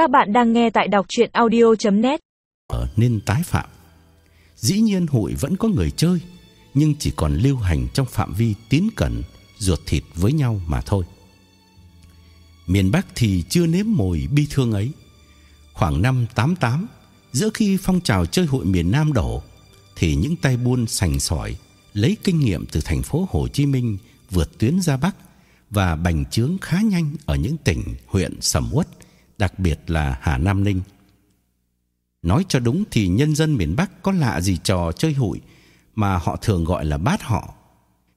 Các bạn đang nghe tại đọc chuyện audio.net Nên tái phạm. Dĩ nhiên hội vẫn có người chơi Nhưng chỉ còn lưu hành trong phạm vi tín cẩn Ruột thịt với nhau mà thôi. Miền Bắc thì chưa nếm mùi bi thương ấy. Khoảng năm 88 Giữa khi phong trào chơi hội miền Nam đổ Thì những tay buôn sành sỏi Lấy kinh nghiệm từ thành phố Hồ Chí Minh Vượt tuyến ra Bắc Và bành trướng khá nhanh Ở những tỉnh, huyện sầm uất. Đặc biệt là Hà Nam Ninh. Nói cho đúng thì nhân dân miền Bắc Có lạ gì trò chơi hụi Mà họ thường gọi là bát họ.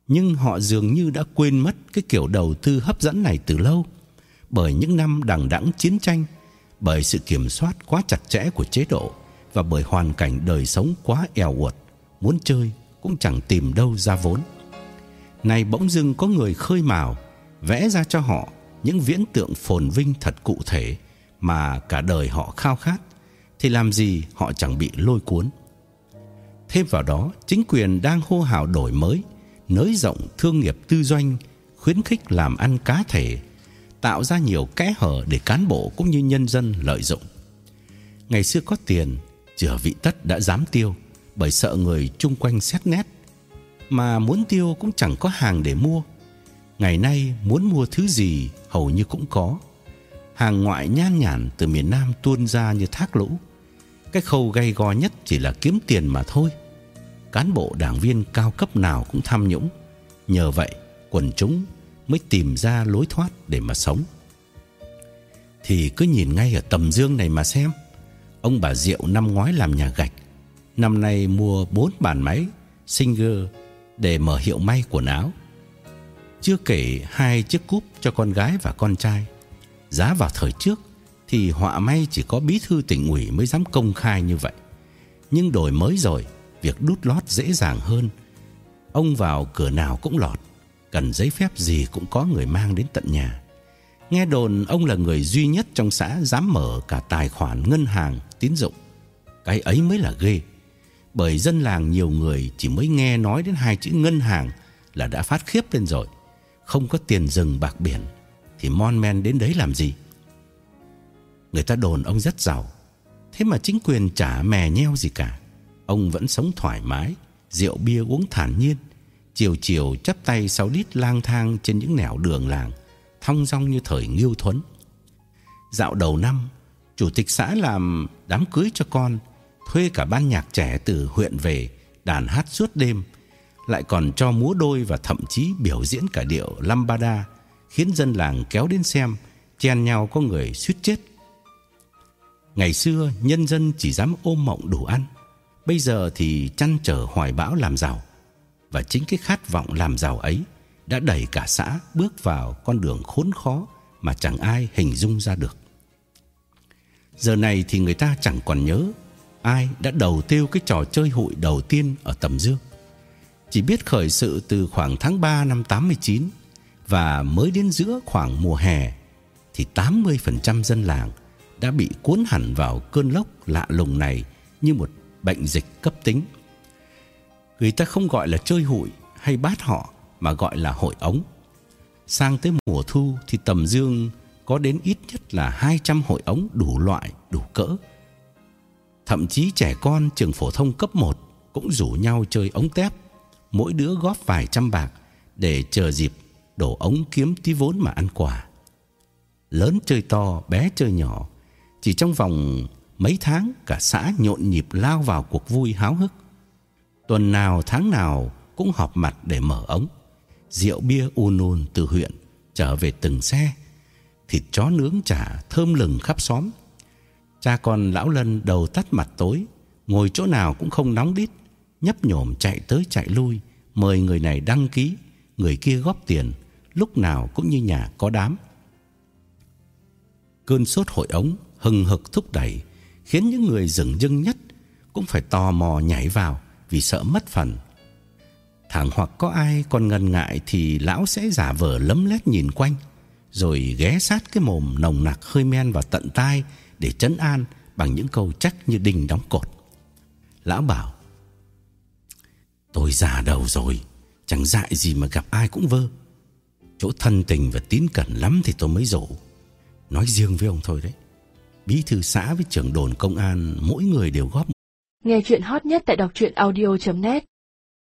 Nhưng họ dường như đã quên mất Cái kiểu đầu tư hấp dẫn này từ lâu. Bởi những năm đằng đẵng chiến tranh, Bởi sự kiểm soát quá chặt chẽ của chế độ Và bởi hoàn cảnh đời sống quá eo uột, Muốn chơi cũng chẳng tìm đâu ra vốn. Này bỗng dưng có người khơi mào, Vẽ ra cho họ những viễn tượng phồn vinh thật cụ thể. Mà cả đời họ khao khát, Thì làm gì họ chẳng bị lôi cuốn. Thêm vào đó, Chính quyền đang hô hào đổi mới, Nới rộng thương nghiệp tư doanh, Khuyến khích làm ăn cá thể, Tạo ra nhiều kẽ hở Để cán bộ cũng như nhân dân lợi dụng. Ngày xưa có tiền Chửa vị tất đã dám tiêu, Bởi sợ người chung quanh xét nét. Mà muốn tiêu cũng chẳng có hàng để mua. Ngày nay muốn mua thứ gì, Hầu như cũng có. Hàng ngoại nhan nhản từ miền Nam tuôn ra như thác lũ. Cái khâu gay go nhất chỉ là kiếm tiền mà thôi. Cán bộ đảng viên cao cấp nào cũng tham nhũng. Nhờ vậy, quần chúng mới tìm ra lối thoát để mà sống. Thì cứ nhìn ngay ở tầm dương này mà xem. Ông bà Diệu năm ngoái làm nhà gạch. Năm nay mua 4 bàn máy, Singer, để mở hiệu may quần áo. Chưa kể hai chiếc cúp cho con gái và con trai. Giá vào thời trước Thì họa may chỉ có bí thư tỉnh ủy mới dám công khai như vậy. Nhưng đổi mới rồi, Việc đút lót dễ dàng hơn. Ông vào cửa nào cũng lọt, Cần giấy phép gì cũng có người mang đến tận nhà. Nghe đồn ông là người duy nhất trong xã Dám mở cả tài khoản ngân hàng, tín dụng. Cái ấy mới là ghê. Bởi dân làng nhiều người chỉ mới nghe nói đến hai chữ ngân hàng Là đã phát khiếp lên rồi. Không có tiền rừng bạc biển. Thì mon men đến đấy làm gì? Người ta đồn ông rất giàu, Thế mà chính quyền chả mè nheo gì cả. Ông vẫn sống thoải mái, Rượu bia uống thản nhiên. Chiều chiều chắp tay sáu đít lang thang Trên những nẻo đường làng, Thong dong như thời nghiêu thuấn. Dạo đầu năm, Chủ tịch xã làm đám cưới cho con, Thuê cả ban nhạc trẻ từ huyện về, Đàn hát suốt đêm. Lại còn cho múa đôi và thậm chí biểu diễn cả điệu Lambada. Khiến dân làng kéo đến xem Chen nhau có người suýt chết. Ngày xưa, nhân dân chỉ dám ôm mộng đủ ăn. Bây giờ thì chăn trở hoài bão làm giàu Và chính cái khát vọng làm giàu ấy Đã đẩy cả xã bước vào con đường khốn khó Mà chẳng ai hình dung ra được. Giờ này thì người ta chẳng còn nhớ Ai đã đầu tiêu cái trò chơi hụi đầu tiên ở Tầm Dương. Chỉ biết khởi sự từ khoảng tháng 3 năm 89 và mới đến giữa khoảng mùa hè Thì 80% dân làng đã bị cuốn hẳn vào cơn lốc lạ lùng này Như một bệnh dịch cấp tính Người ta không gọi là chơi hụi hay bát họ Mà gọi là hội ống Sang tới mùa thu thì Tầm Dương có đến ít nhất là 200 hội ống đủ loại, đủ cỡ. Thậm chí trẻ con trường phổ thông cấp 1 cũng rủ nhau chơi ống tép, mỗi đứa góp vài trăm bạc để chờ dịp đổ ống kiếm tí vốn mà ăn quà. Lớn chơi to, bé chơi nhỏ, chỉ trong vòng mấy tháng cả xã nhộn nhịp lao vào cuộc vui háo hức. Tuần nào tháng nào cũng họp mặt để mở ống. Rượu bia un un từ huyện trở về từng xe thịt chó nướng chả thơm lừng khắp xóm. Cha con lão Lân đầu tắt mặt tối, ngồi chỗ nào cũng không nóng đít, nhấp nhổm chạy tới chạy lui, mời người này đăng ký, người kia góp tiền, lúc nào cũng như nhà có đám. Cơn sốt hội ống hừng hực thúc đẩy, khiến những người dừng dưng nhất cũng phải tò mò nhảy vào vì sợ mất phần. Thẳng hoặc có ai còn ngần ngại thì lão sẽ giả vờ lấm lét nhìn quanh rồi ghé sát cái mồm nồng nặc hơi men vào tận tai để trấn an bằng những câu chắc như đinh đóng cột. Lão bảo: "Tôi già đầu rồi, chẳng dại gì mà gặp ai cũng vơ. Chỗ thân tình và tín cẩn lắm thì tôi mới rủ. Nói riêng với ông thôi đấy. bí thư xã với trưởng đồn công an, mỗi người đều góp Nghe chuyện hot nhất tại đọc truyện audio.net